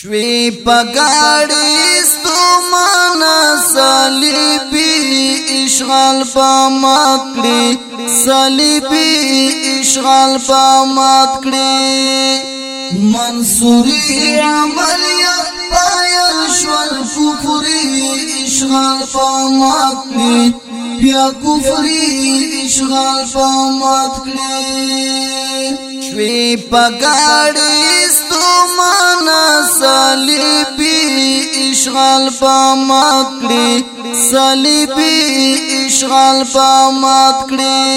شوی پگاڑی ستو مانا سالی بی اشغال پا ماتکڑی سالی بی اشغال پا ماتکڑی منصوری عملی پایا شوال ففری اشغال پا ماتکڑی بیا کفری اشغال پا ماتکڑی شوی پگاڑی سو مانا سالی پی اشغال پا مکڑی سالی پی اشغال پا مکڑی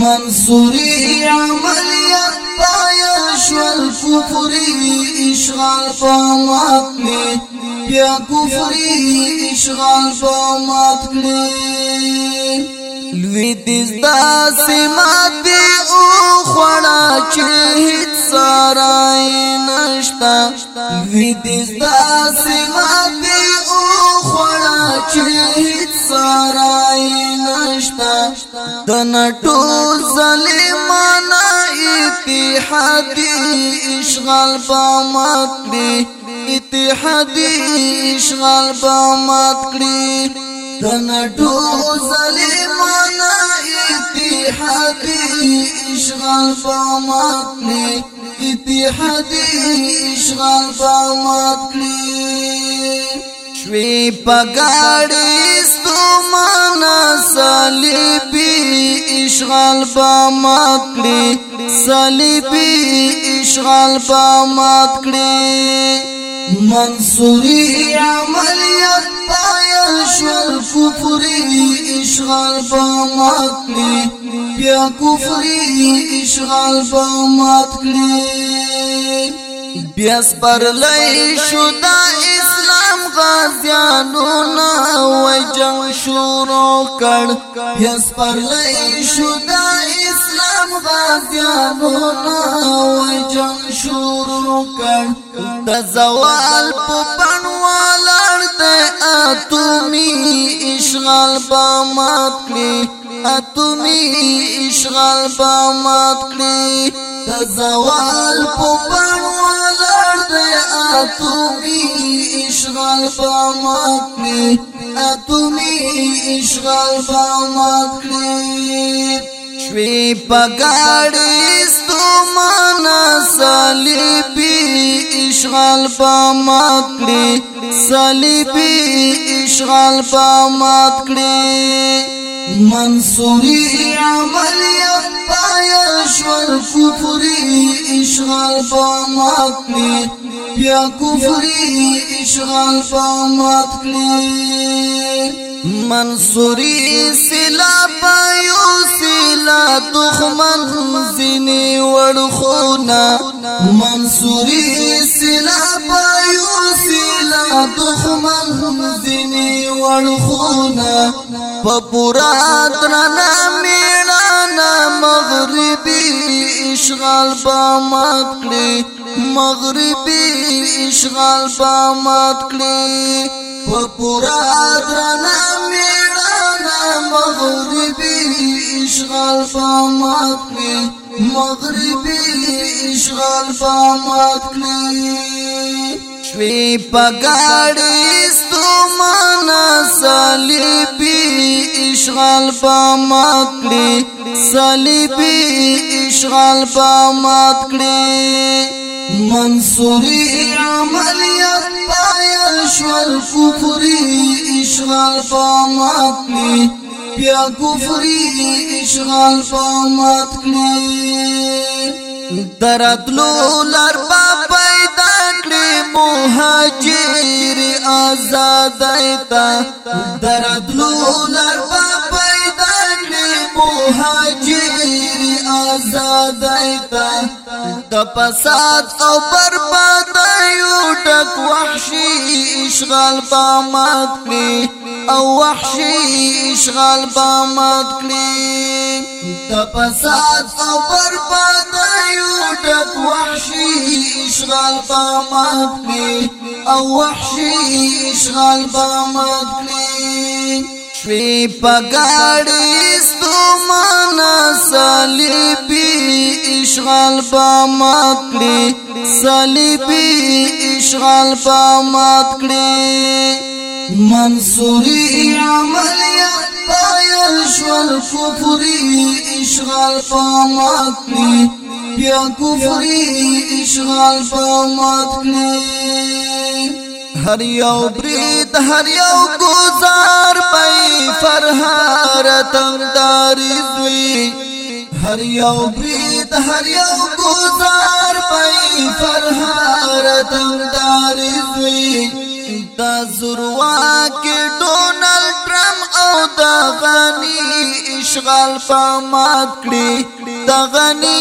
منصوری عملیت پایا شوال کفری اشغال پا مکڑی پیا کفری اشغال پا مکڑی ویدیز دا سمات دی او خوڑا چه هیت سرائی نشتا ویدیز دا سمات دی او خوڑا چه هیت سرائی نشتا دنٹو ظلمانا اتحادی اشغال پا مات دی اتحادی اشغال پا مات کری تنٹو ظلمان اتحادی اشغال فامات لی اتحادی اشغال فامات لی شوی پگاڑی استو مانا سالی پی اشغال فامات لی سالی پی اشغال فامات لی منصوري عمليات پایا شل کفري اشغال فمات کړي بیا کفري اشغال فمات کړي بیا پر لای شو د اسلام غازیانو نه وای جنگ شروع کړ بیا پر لای شو د غازیانونا وی جنگ شروع کر د زوال په پنوالړ د اتمی اشغال با مات کړی اتمی اشغال با مات کړی د زوال په پنوالړ د اتمی اشغال با مات کړی اتمی اشغال با مات کړی شوی پگاڑی استومان سالیبی اشغال پا ماتکڑی سالیبی اشغال پا ماتکڑی منصوری عملیت پایل شور کفری اشغال پا ماتکڑی پیا کفری اشغال پا ماتکڑی منصوری سلا پایل کړو خو نا منصوري سلا پایو سلا دښمن ځنی وړو خو نا په پورا ترنا میړانا مغربي اشغال په مات کړی مغربي اشغال په مات کړی په پورا ترنا میړانا مغربي اشغال په مات کړی مغربي اشغال فامات کړی شوی پګاړې ستومانا صلیبي اشغال فامات کړی صلیبي اشغال فامات کړی منصوري عملیات پایل شول کفري اشغال فامات کړی بیا کفری اشغال په مات کړی درتلو لار په پیدا کړی مهاجر آزاد ایتا درتلو لار په پیدا کړی مهاجر آزادای تا د فساد او بربادایو ټک وحشي اشغال بامات کړی او وحشي اشغال بامات کړی د فساد او بربادایو ټک وحشي اشغال بامات کړی او وحشي اشغال بامات کړی شوی پګاړې ستو مانا صلیب اشغال با مات کړي صلیبي اشغال با مات کړي منصوري عملیات پایل شول کفري اشغال با مات کړي بیا کفري اشغال با مات کړي هر یو برید هر یو گزار پای فرهارتم داری زوی هر یو برید هر یو گزار پای فرحارتم دارزوی دا زروا کې ډونلډ ټرم او دا غنی اشغال په مات کړی دا غنی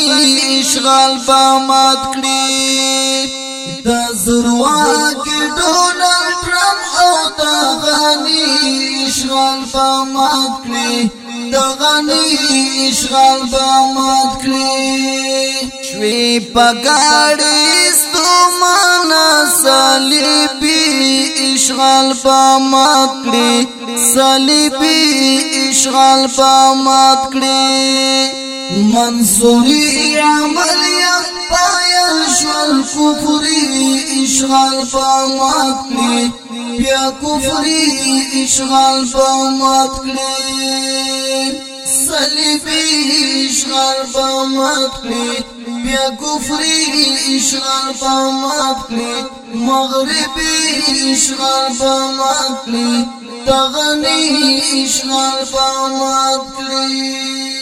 اشغال په مات کړی دا زروا کې ډونلډ ټرم او دا غنی اشغال په مات کړی دغنی اشغال با مات کلی شوی پگاڑی ستومانا صلیبی اشغال با مات کلی صلیبی اشغال با مات کلی منصوري عمليات پایل شوال كفري اشغال فامات کلی كفري اشغال فامات صليبي اشغال فامات کلی كفري اشغال فامات مغربي اشغال فامات تغني اشغال فامات